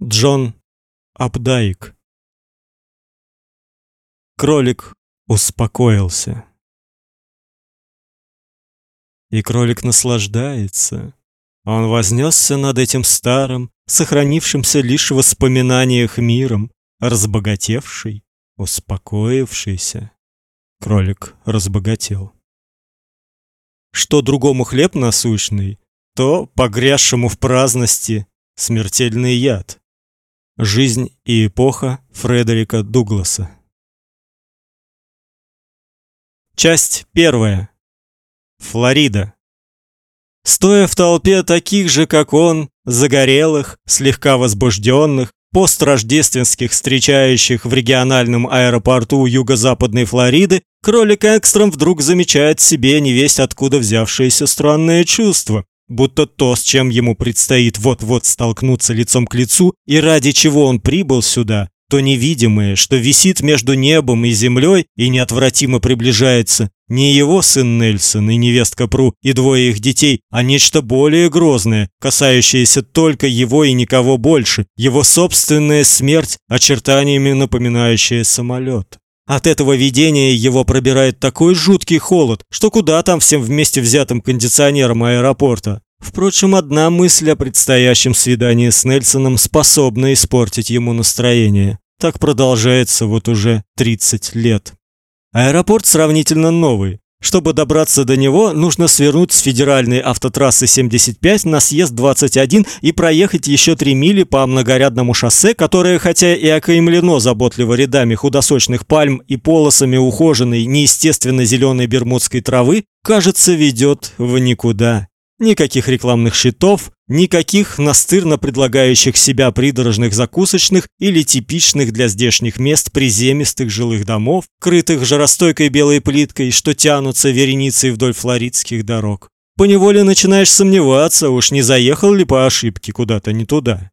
Джон Апдайк. Кролик успокоился. И кролик наслаждается. Он вознесся над этим старым, сохранившимся лишь в воспоминаниях миром, разбогатевший, успокоившийся. Кролик разбогател. Что другому хлеб насущный, то погрязшему в праздности смертельный яд. Жизнь и эпоха Фредерика Дугласа. Часть первая. Флорида. Стоя в толпе таких же, как он, загорелых, слегка возбужденных, построждественских, встречающих в региональном аэропорту юго-западной Флориды, кролик Экстром вдруг замечает в себе невесть откуда взявшееся странное чувство, будто то, с чем ему предстоит вот-вот столкнуться лицом к лицу и ради чего он прибыл сюда, то невидимое, что висит между небом и землей и неотвратимо приближается, не его сын Нельсон и невестка Пру и двое их детей, а нечто более грозное, касающееся только его и никого больше, его собственная смерть, очертаниями напоминающая самолет. От этого видения его пробирает такой жуткий холод, что куда там всем вместе взятым кондиционером аэропорта. Впрочем, одна мысль о предстоящем свидании с Нельсоном способна испортить ему настроение. Так продолжается вот уже 30 лет. Аэропорт сравнительно новый. Чтобы добраться до него, нужно свернуть с федеральной автотрассы 75 на съезд 21 и проехать еще 3 мили по многорядному шоссе, которое, хотя и окаймлено заботливо рядами худосочных пальм и полосами ухоженной, неестественно зеленой бермудской травы, кажется, ведет в никуда. Никаких рекламных щитов, никаких настырно предлагающих себя придорожных закусочных или типичных для здешних мест приземистых жилых домов, крытых жаростойкой белой плиткой, что тянутся вереницей вдоль флоридских дорог. Поневоле начинаешь сомневаться, уж не заехал ли по ошибке куда-то не туда.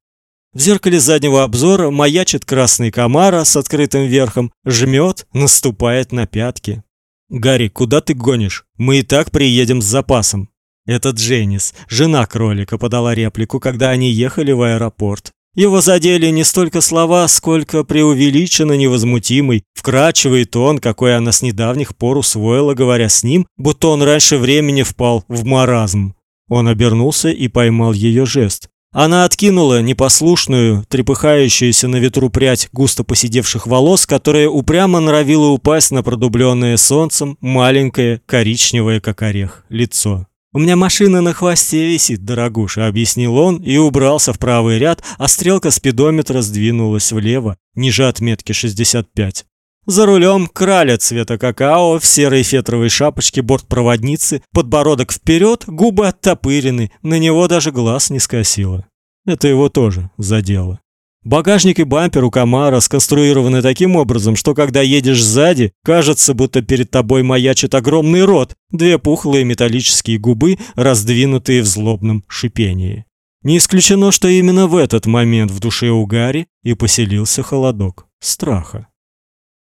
В зеркале заднего обзора маячит красный комара с открытым верхом, жмет, наступает на пятки. Гарри, куда ты гонишь? Мы и так приедем с запасом. Это Дженнис, жена кролика, подала реплику, когда они ехали в аэропорт. Его задели не столько слова, сколько преувеличенно невозмутимый, вкрадчивый тон, какой она с недавних пор усвоила, говоря с ним, будто он раньше времени впал в маразм. Он обернулся и поймал ее жест. Она откинула непослушную, трепыхающуюся на ветру прядь густо поседевших волос, которая упрямо норовила упасть на продубленное солнцем маленькое коричневое как орех лицо. «У меня машина на хвосте висит, дорогуша», — объяснил он и убрался в правый ряд, а стрелка спидометра сдвинулась влево, ниже отметки 65. За рулем краля цвета какао в серой фетровой шапочке бортпроводницы, подбородок вперед, губы оттопырены, на него даже глаз не скосило. Это его тоже задело. Багажник и бампер у Камара сконструированы таким образом, что когда едешь сзади, кажется, будто перед тобой маячит огромный рот, две пухлые металлические губы, раздвинутые в злобном шипении. Не исключено, что именно в этот момент в душе у Гарри и поселился холодок страха.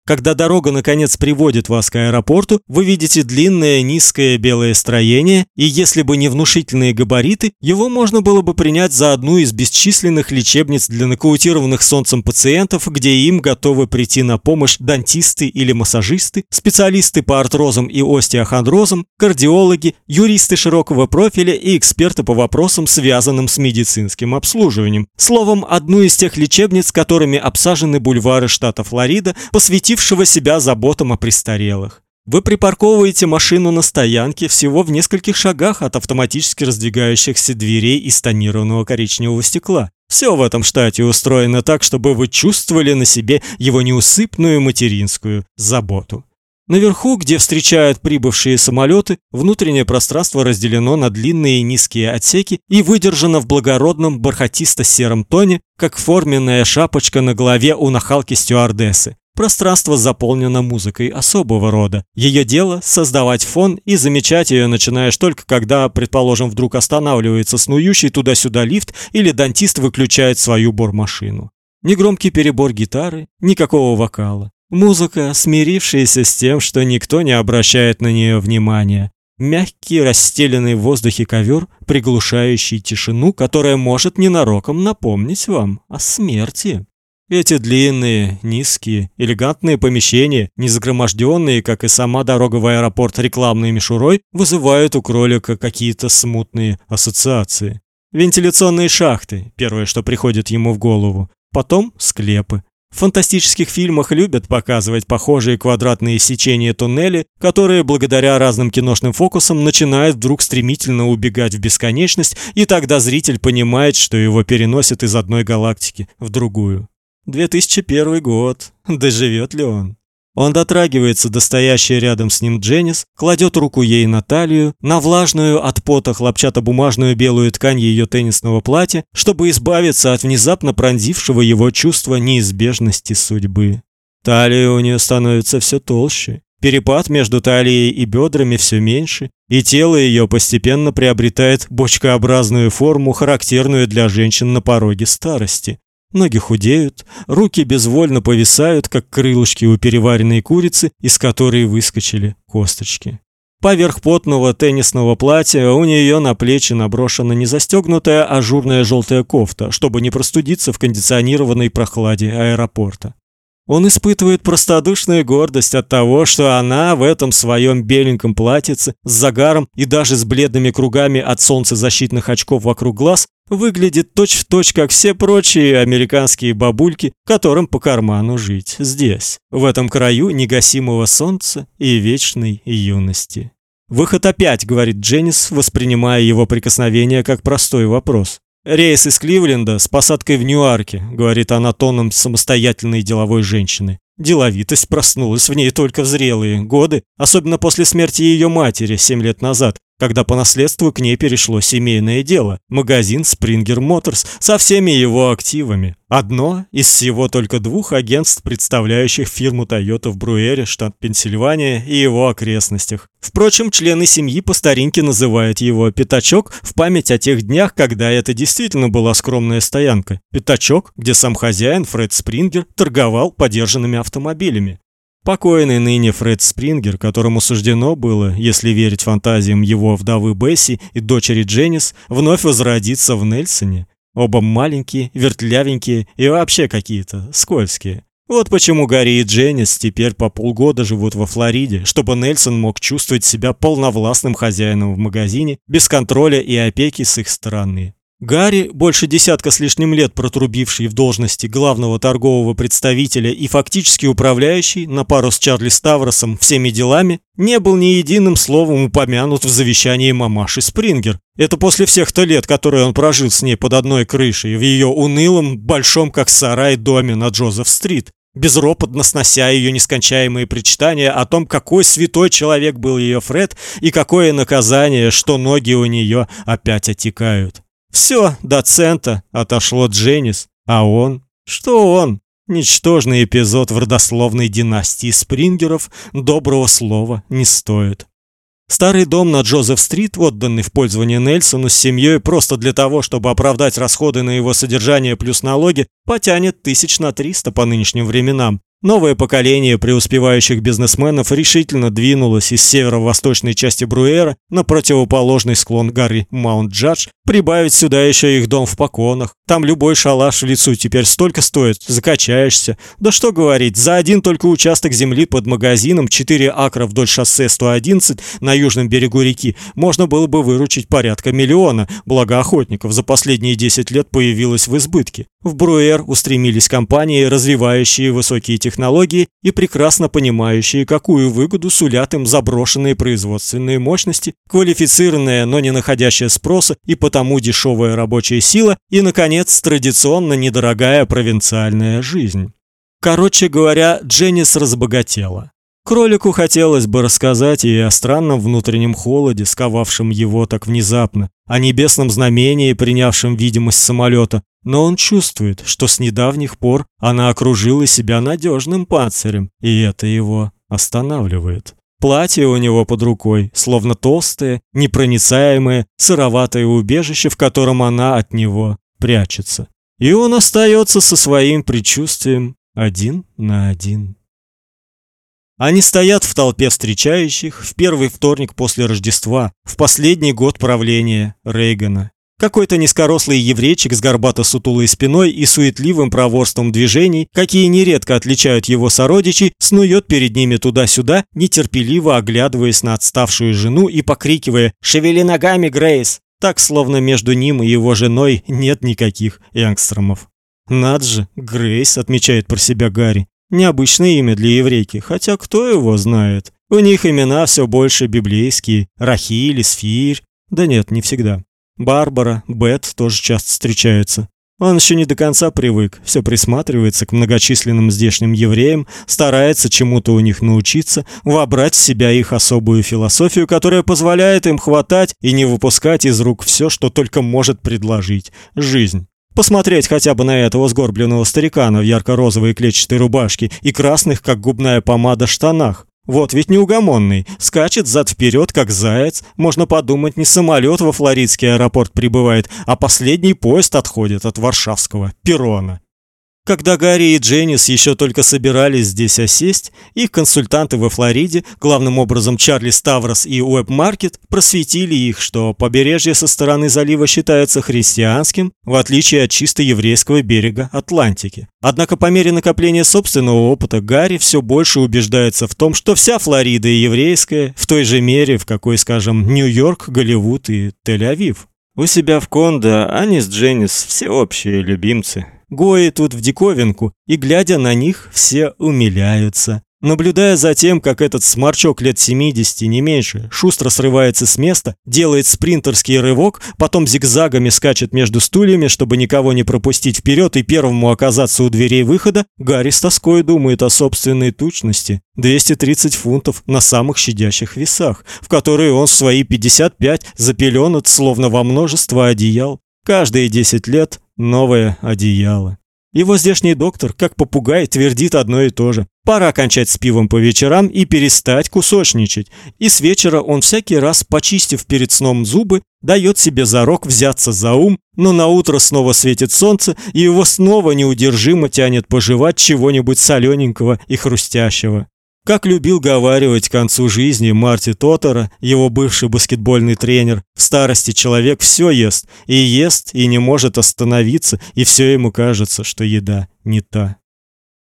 Когда дорога наконец приводит вас к аэропорту, вы видите длинное низкое белое строение, и если бы не внушительные габариты, его можно было бы принять за одну из бесчисленных лечебниц для нокаутированных солнцем пациентов, где им готовы прийти на помощь дантисты или массажисты, специалисты по артрозам и остеохондрозам, кардиологи, юристы широкого профиля и эксперты по вопросам, связанным с медицинским обслуживанием. Словом, одну из тех лечебниц, которыми обсажены бульвары штата Флорида, посвятив посвятившего себя заботам о престарелых. Вы припарковываете машину на стоянке всего в нескольких шагах от автоматически раздвигающихся дверей из тонированного коричневого стекла. Все в этом штате устроено так, чтобы вы чувствовали на себе его неусыпную материнскую заботу. Наверху, где встречают прибывшие самолеты, внутреннее пространство разделено на длинные и низкие отсеки и выдержано в благородном бархатисто-сером тоне, как форменная шапочка на голове у нахалки стюардессы. Пространство заполнено музыкой особого рода. Ее дело создавать фон и замечать ее начинаешь только когда, предположим, вдруг останавливается снующий туда-сюда лифт или дантист выключает свою бормашину. Негромкий перебор гитары, никакого вокала. Музыка, смирившаяся с тем, что никто не обращает на нее внимания. Мягкий, расстеленный в воздухе ковер, приглушающий тишину, которая может ненароком напомнить вам о смерти. Эти длинные, низкие, элегантные помещения, не загроможденные, как и сама дорога в аэропорт рекламной мишурой, вызывают у кролика какие-то смутные ассоциации. Вентиляционные шахты первое, что приходит ему в голову. Потом склепы. В фантастических фильмах любят показывать похожие квадратные сечения туннелей, которые благодаря разным киношным фокусам начинают вдруг стремительно убегать в бесконечность, и тогда зритель понимает, что его переносят из одной галактики в другую. 2001 год. Доживет ли он? Он дотрагивается до стоящей рядом с ним Дженнис, кладет руку ей на талию, на влажную от пота хлопчатобумажную белую ткань ее теннисного платья, чтобы избавиться от внезапно пронзившего его чувства неизбежности судьбы. Талия у нее становится все толще, перепад между талией и бедрами все меньше, и тело ее постепенно приобретает бочкообразную форму, характерную для женщин на пороге старости. Ноги худеют, руки безвольно повисают, как крылышки у переваренной курицы, из которой выскочили косточки. Поверх потного теннисного платья у нее на плечи наброшена не застегнутая ажурная желтая кофта, чтобы не простудиться в кондиционированной прохладе аэропорта. Он испытывает простодушную гордость от того, что она в этом своем беленьком платьице с загаром и даже с бледными кругами от солнцезащитных очков вокруг глаз выглядит точь-в-точь, точь, как все прочие американские бабульки, которым по карману жить здесь, в этом краю негасимого солнца и вечной юности. «Выход опять», — говорит Дженнис, воспринимая его прикосновение как простой вопрос. «Рейс из Кливленда с посадкой в Ньюарке», — говорит она тоном самостоятельной деловой женщины. Деловитость проснулась в ней только в зрелые годы, особенно после смерти ее матери семь лет назад, когда по наследству к ней перешло семейное дело – магазин Springer Motors со всеми его активами. Одно из всего только двух агентств, представляющих фирму Toyota в Бруэре, штат Пенсильвания и его окрестностях. Впрочем, члены семьи по старинке называют его «пятачок» в память о тех днях, когда это действительно была скромная стоянка. Пятачок, где сам хозяин Фред Спрингер торговал подержанными автомобилями. Покойный ныне Фред Спрингер, которому суждено было, если верить фантазиям его вдовы Бесси и дочери Дженнис, вновь возродиться в Нельсоне. Оба маленькие, вертлявенькие и вообще какие-то скользкие. Вот почему Гарри и Дженнис теперь по полгода живут во Флориде, чтобы Нельсон мог чувствовать себя полновластным хозяином в магазине, без контроля и опеки с их стороны. Гарри, больше десятка с лишним лет протрубивший в должности главного торгового представителя и фактически управляющий на пару с Чарли Ставросом всеми делами, не был ни единым словом упомянут в завещании мамаши Спрингер. Это после всех-то лет, которые он прожил с ней под одной крышей в ее унылом, большом как сарай доме на Джозеф-стрит безропотно снося ее нескончаемые причитания о том, какой святой человек был ее Фред и какое наказание, что ноги у нее опять отекают. Все, доцента отошло Дженнис, а он? Что он? Ничтожный эпизод в родословной династии Спрингеров доброго слова не стоит. Старый дом на Джозеф-стрит, отданный в пользование Нельсону с семьей просто для того, чтобы оправдать расходы на его содержание плюс налоги, потянет тысяч на триста по нынешним временам. Новое поколение преуспевающих бизнесменов решительно двинулось из северо-восточной части Бруэра на противоположный склон горы Маунт-Джадж, прибавить сюда еще их дом в Поконах. Там любой шалаш в лицу теперь столько стоит, закачаешься. Да что говорить, за один только участок земли под магазином 4 акра вдоль шоссе 111 на южном берегу реки можно было бы выручить порядка миллиона, благо охотников за последние 10 лет появилось в избытке. В Бруэр устремились компании, развивающие высокие технологии и прекрасно понимающие, какую выгоду сулят им заброшенные производственные мощности, квалифицированная, но не находящая спроса и потому дешевая рабочая сила и, наконец, традиционно недорогая провинциальная жизнь. Короче говоря, Дженнис разбогатела. Кролику хотелось бы рассказать ей о странном внутреннем холоде, сковавшем его так внезапно, о небесном знамении, принявшем видимость самолета, но он чувствует, что с недавних пор она окружила себя надежным панцирем, и это его останавливает. Платье у него под рукой, словно толстое, непроницаемое, сыроватое убежище, в котором она от него прячется. И он остается со своим предчувствием один на один. Они стоят в толпе встречающих в первый вторник после Рождества, в последний год правления Рейгана. Какой-то низкорослый еврейчик с горбато-сутулой спиной и суетливым проворством движений, какие нередко отличают его сородичей, снует перед ними туда-сюда, нетерпеливо оглядываясь на отставшую жену и покрикивая «Шевели ногами, Грейс!» Так, словно между ним и его женой нет никаких янгстромов. «Над же, Грейс», — отмечает про себя Гарри. Необычное имя для еврейки, хотя кто его знает. У них имена все больше библейские. Рахиль, Сфирь. Да нет, не всегда. Барбара, Бет тоже часто встречаются. Он еще не до конца привык, все присматривается к многочисленным здешним евреям, старается чему-то у них научиться, вобрать в себя их особую философию, которая позволяет им хватать и не выпускать из рук все, что только может предложить жизнь. Посмотреть хотя бы на этого сгорбленного старикана в ярко-розовой клетчатой рубашке и красных, как губная помада, штанах. Вот ведь неугомонный, скачет зад вперед как заяц. Можно подумать, не самолет во флоридский аэропорт прибывает, а последний поезд отходит от варшавского перрона. Когда Гарри и Дженнис еще только собирались здесь осесть, их консультанты во Флориде, главным образом Чарли Ставрос и Уэб Маркет, просветили их, что побережье со стороны залива считается христианским, в отличие от чисто еврейского берега Атлантики. Однако по мере накопления собственного опыта Гарри все больше убеждается в том, что вся Флорида еврейская, в той же мере, в какой, скажем, Нью-Йорк, Голливуд и Тель-Авив. У себя в Кондо они с Дженнис все общие любимцы. Гои тут в диковинку, и глядя на них, все умиляются. Наблюдая за тем, как этот сморчок лет 70, не меньше, шустро срывается с места, делает спринтерский рывок, потом зигзагами скачет между стульями, чтобы никого не пропустить вперед и первому оказаться у дверей выхода, Гарри с тоской думает о собственной тучности. 230 фунтов на самых щадящих весах, в которые он в свои 55 запеленут, словно во множество одеял. Каждые 10 лет новое одеяло. Его здешний доктор, как попугай, твердит одно и то же. Пора кончать с пивом по вечерам и перестать кусочничать. И с вечера он всякий раз, почистив перед сном зубы, дает себе зарок взяться за ум, но на утро снова светит солнце, и его снова неудержимо тянет пожевать чего-нибудь солененького и хрустящего. Как любил говаривать к концу жизни Марти Тотора, его бывший баскетбольный тренер, в старости человек все ест, и ест, и не может остановиться, и все ему кажется, что еда не та.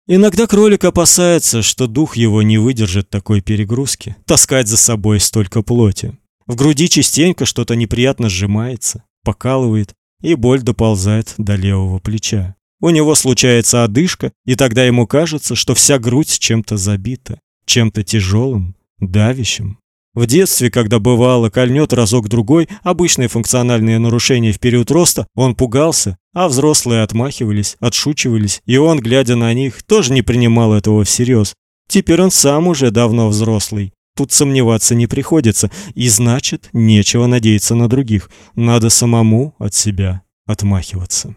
Иногда кролик опасается, что дух его не выдержит такой перегрузки, таскать за собой столько плоти. В груди частенько что-то неприятно сжимается, покалывает, и боль доползает до левого плеча. У него случается одышка, и тогда ему кажется, что вся грудь чем-то забита чем-то тяжелым, давящим. В детстве, когда бывало кольнет разок-другой, обычные функциональные нарушения в период роста, он пугался, а взрослые отмахивались, отшучивались, и он, глядя на них, тоже не принимал этого всерьез. Теперь он сам уже давно взрослый. Тут сомневаться не приходится, и значит, нечего надеяться на других. Надо самому от себя отмахиваться.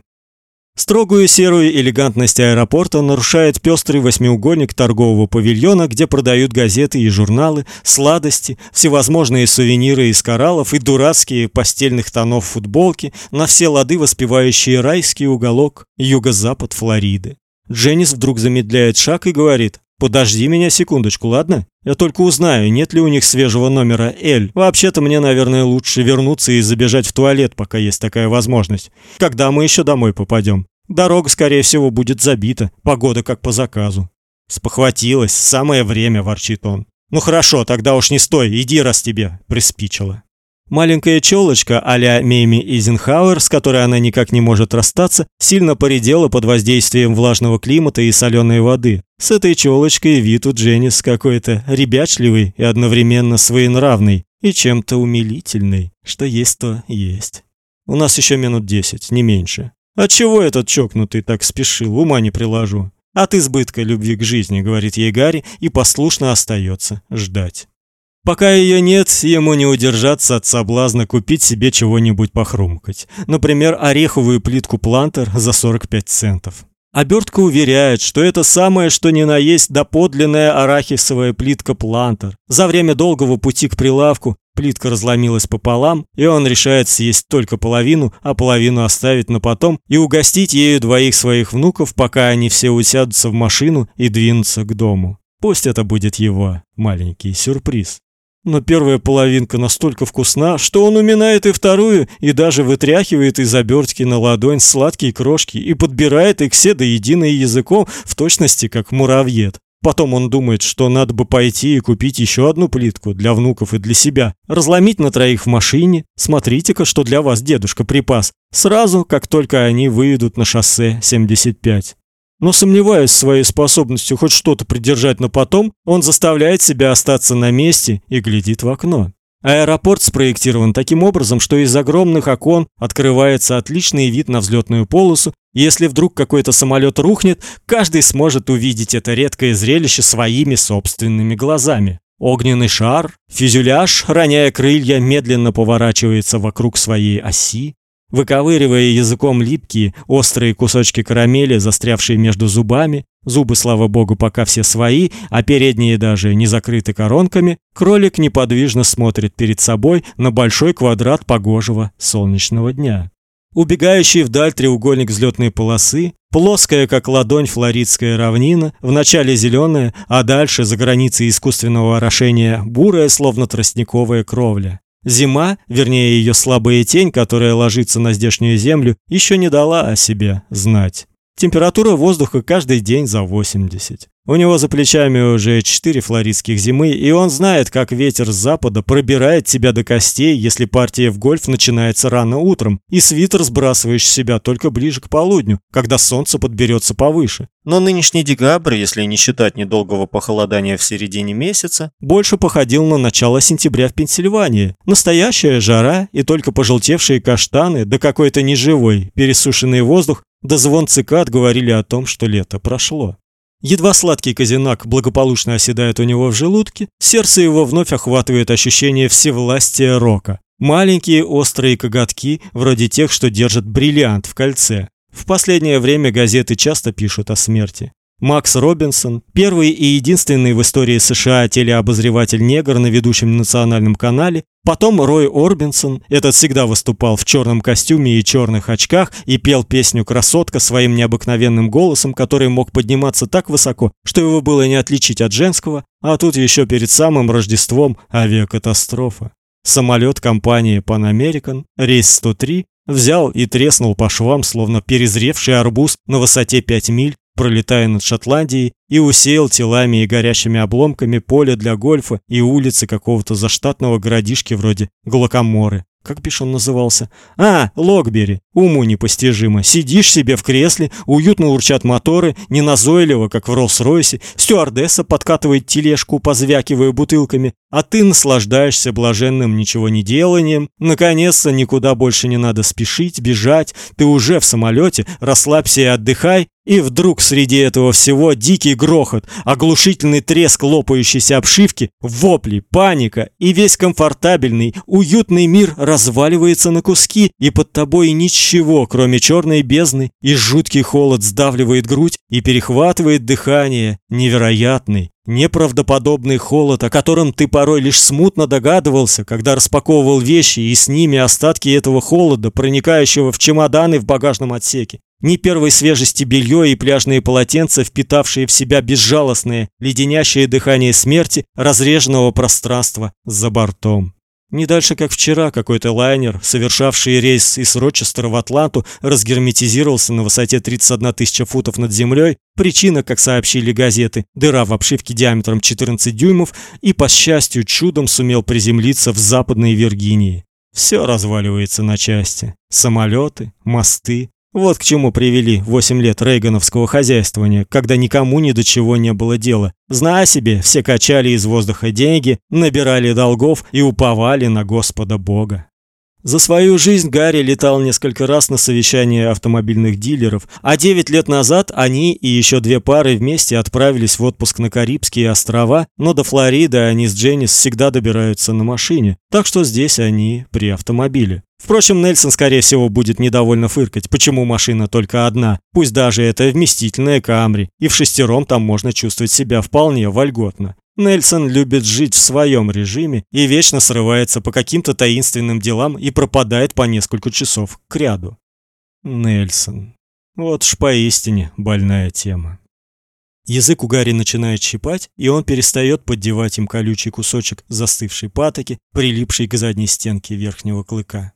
Строгую серую элегантность аэропорта нарушает пестрый восьмиугольник торгового павильона, где продают газеты и журналы, сладости, всевозможные сувениры из кораллов и дурацкие постельных тонов футболки, на все лады воспевающие райский уголок юго-запад Флориды. Дженнис вдруг замедляет шаг и говорит: "Подожди меня секундочку, ладно? Я только узнаю, нет ли у них свежего номера L. Вообще-то мне, наверное, лучше вернуться и забежать в туалет, пока есть такая возможность. Когда мы еще домой попадем? Дорога, скорее всего, будет забита, погода как по заказу. Спохватилась, самое время, ворчит он. Ну хорошо, тогда уж не стой, иди, раз тебе приспичило. Маленькая челочка а-ля Мейми Изенхауэр, с которой она никак не может расстаться, сильно поредела под воздействием влажного климата и соленой воды. С этой челочкой вид у Дженнис какой-то ребячливый и одновременно своенравный и чем-то умилительный. Что есть, то есть. У нас еще минут десять, не меньше. А чего этот чокнутый так спешил, ума не приложу. От избытка любви к жизни, говорит ей Гарри, и послушно остается ждать. Пока ее нет, ему не удержаться от соблазна купить себе чего-нибудь похрумкать. Например, ореховую плитку плантер за 45 центов. Обертка уверяет, что это самое что ни на есть доподлинная арахисовая плитка плантер. За время долгого пути к прилавку плитка разломилась пополам, и он решает съесть только половину, а половину оставить на потом и угостить ею двоих своих внуков, пока они все усядутся в машину и двинутся к дому. Пусть это будет его маленький сюрприз. Но первая половинка настолько вкусна, что он уминает и вторую, и даже вытряхивает из обертки на ладонь сладкие крошки и подбирает их все до единого языком, в точности как муравьед. Потом он думает, что надо бы пойти и купить еще одну плитку для внуков и для себя, разломить на троих в машине. Смотрите-ка, что для вас дедушка припас. Сразу, как только они выйдут на шоссе 75. Но сомневаясь в своей способности хоть что-то придержать на потом, он заставляет себя остаться на месте и глядит в окно. Аэропорт спроектирован таким образом, что из огромных окон открывается отличный вид на взлетную полосу. Если вдруг какой-то самолет рухнет, каждый сможет увидеть это редкое зрелище своими собственными глазами. Огненный шар, фюзеляж, роняя крылья, медленно поворачивается вокруг своей оси, выковыривая языком липкие, острые кусочки карамели, застрявшие между зубами. Зубы, слава богу, пока все свои, а передние даже не закрыты коронками. Кролик неподвижно смотрит перед собой на большой квадрат погожего солнечного дня. Убегающий вдаль треугольник взлетной полосы, плоская как ладонь флоридская равнина, вначале зеленая, а дальше за границей искусственного орошения бурая, словно тростниковая кровля. Зима, вернее ее слабая тень, которая ложится на здешнюю землю, еще не дала о себе знать. Температура воздуха каждый день за 80. У него за плечами уже четыре флоридских зимы, и он знает, как ветер с запада пробирает тебя до костей, если партия в гольф начинается рано утром, и свитер сбрасываешь с себя только ближе к полудню, когда солнце подберется повыше. Но нынешний декабрь, если не считать недолгого похолодания в середине месяца, больше походил на начало сентября в Пенсильвании. Настоящая жара и только пожелтевшие каштаны, да какой-то неживой, пересушенный воздух, да звон цикад говорили о том, что лето прошло. Едва сладкий казинак благополучно оседает у него в желудке, сердце его вновь охватывает ощущение всевластия рока. Маленькие острые коготки, вроде тех, что держат бриллиант в кольце. В последнее время газеты часто пишут о смерти. Макс Робинсон, первый и единственный в истории США телеобозреватель-негр на ведущем национальном канале, потом Рой Орбинсон, этот всегда выступал в черном костюме и черных очках и пел песню «Красотка» своим необыкновенным голосом, который мог подниматься так высоко, что его было не отличить от женского, а тут еще перед самым Рождеством авиакатастрофа. Самолет компании Pan American, рейс 103, взял и треснул по швам, словно перезревший арбуз на высоте 5 миль, пролетая над Шотландией, и усеял телами и горящими обломками поле для гольфа и улицы какого-то заштатного городишки вроде Глокоморы. Как бишь он назывался? А, Локбери. Уму непостижимо. Сидишь себе в кресле, уютно урчат моторы, не назойливо, как в Роллс-Ройсе. Стюардесса подкатывает тележку, позвякивая бутылками, а ты наслаждаешься блаженным ничего не деланием. Наконец-то никуда больше не надо спешить, бежать. Ты уже в самолете, расслабься и отдыхай. И вдруг среди этого всего дикий грохот, оглушительный треск лопающейся обшивки, вопли, паника, и весь комфортабельный, уютный мир разваливается на куски, и под тобой ничего, кроме черной бездны, и жуткий холод сдавливает грудь и перехватывает дыхание, невероятный, Неправдоподобный холод, о котором ты порой лишь смутно догадывался, когда распаковывал вещи и с ними остатки этого холода, проникающего в чемоданы в багажном отсеке. Ни первой свежести белье и пляжные полотенца, впитавшие в себя безжалостное, леденящее дыхание смерти, разреженного пространства за бортом. Не дальше, как вчера, какой-то лайнер, совершавший рейс из Рочестера в Атланту, разгерметизировался на высоте 31 тысяча футов над землей. Причина, как сообщили газеты, дыра в обшивке диаметром 14 дюймов и, по счастью, чудом сумел приземлиться в Западной Виргинии. Все разваливается на части. Самолеты, мосты, вот к чему привели 8 лет рейгановского хозяйствования, когда никому ни до чего не было дела. Зная себе, все качали из воздуха деньги, набирали долгов и уповали на Господа Бога. За свою жизнь Гарри летал несколько раз на совещания автомобильных дилеров, а 9 лет назад они и еще две пары вместе отправились в отпуск на Карибские острова, но до Флориды они с Дженнис всегда добираются на машине, так что здесь они при автомобиле. Впрочем, Нельсон, скорее всего, будет недовольно фыркать, почему машина только одна, пусть даже это вместительная Камри, и в шестером там можно чувствовать себя вполне вольготно. Нельсон любит жить в своем режиме и вечно срывается по каким-то таинственным делам и пропадает по несколько часов к ряду. Нельсон. Вот ж поистине больная тема. Язык у Гарри начинает щипать, и он перестает поддевать им колючий кусочек застывшей патоки, прилипший к задней стенке верхнего клыка.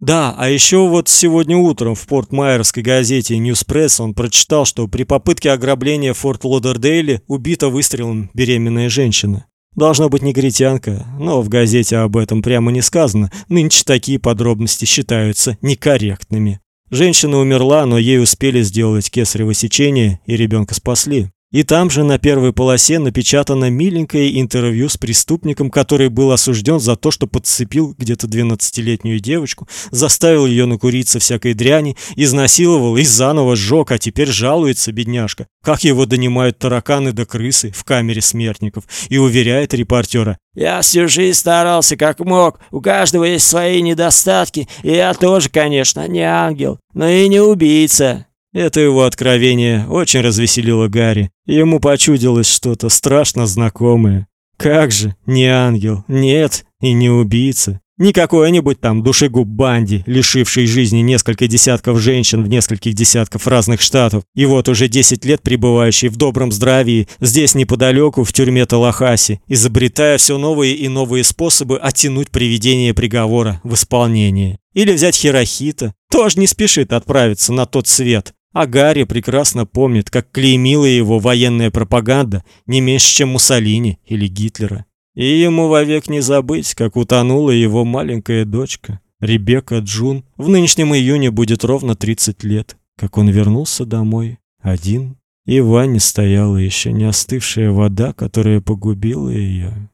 Да, а еще вот сегодня утром в Порт-Майерской газете Ньюспресс он прочитал, что при попытке ограбления Форт Лодердейли убита выстрелом беременная женщина. Должна быть негритянка, но в газете об этом прямо не сказано. Нынче такие подробности считаются некорректными. Женщина умерла, но ей успели сделать кесарево сечение, и ребенка спасли. И там же на первой полосе напечатано миленькое интервью с преступником, который был осужден за то, что подцепил где-то двенадцатилетнюю девочку, заставил ее накуриться всякой дряни, изнасиловал и заново сжег, а теперь жалуется бедняжка, как его донимают тараканы да крысы в камере смертников, и уверяет репортера: "Я всю жизнь старался как мог. У каждого есть свои недостатки, и я тоже, конечно, не ангел, но и не убийца". Это его откровение очень развеселило Гарри. Ему почудилось что-то страшно знакомое. Как же, не ангел, нет, и не убийца. Не какой-нибудь там душегуб Банди, лишивший жизни несколько десятков женщин в нескольких десятков разных штатов, и вот уже 10 лет пребывающий в добром здравии здесь неподалеку в тюрьме Талахаси, изобретая все новые и новые способы оттянуть приведение приговора в исполнение. Или взять Хирохита, тоже не спешит отправиться на тот свет, а Гарри прекрасно помнит, как клеймила его военная пропаганда не меньше, чем Муссолини или Гитлера. И ему вовек не забыть, как утонула его маленькая дочка, Ребекка Джун. В нынешнем июне будет ровно 30 лет, как он вернулся домой один, и в ванне стояла еще не остывшая вода, которая погубила ее.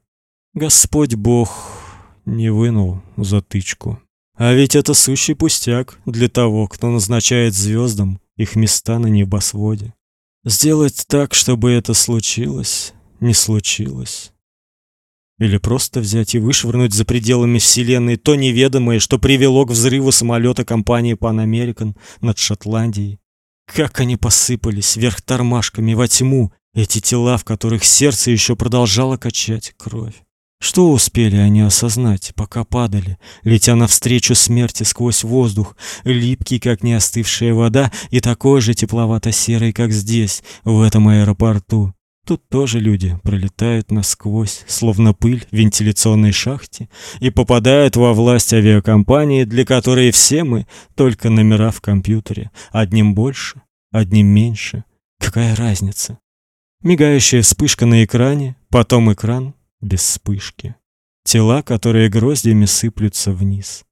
Господь Бог не вынул затычку. А ведь это сущий пустяк для того, кто назначает звездам их места на небосводе. Сделать так, чтобы это случилось, не случилось. Или просто взять и вышвырнуть за пределами вселенной то неведомое, что привело к взрыву самолета компании Pan American над Шотландией. Как они посыпались вверх тормашками во тьму, эти тела, в которых сердце еще продолжало качать кровь. Что успели они осознать, пока падали, летя навстречу смерти сквозь воздух, липкий, как не остывшая вода, и такой же тепловато-серый, как здесь, в этом аэропорту? Тут тоже люди пролетают насквозь, словно пыль в вентиляционной шахте, и попадают во власть авиакомпании, для которой все мы только номера в компьютере, одним больше, одним меньше. Какая разница? Мигающая вспышка на экране, потом экран, без вспышки. Тела, которые гроздями сыплются вниз,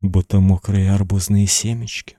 будто мокрые арбузные семечки.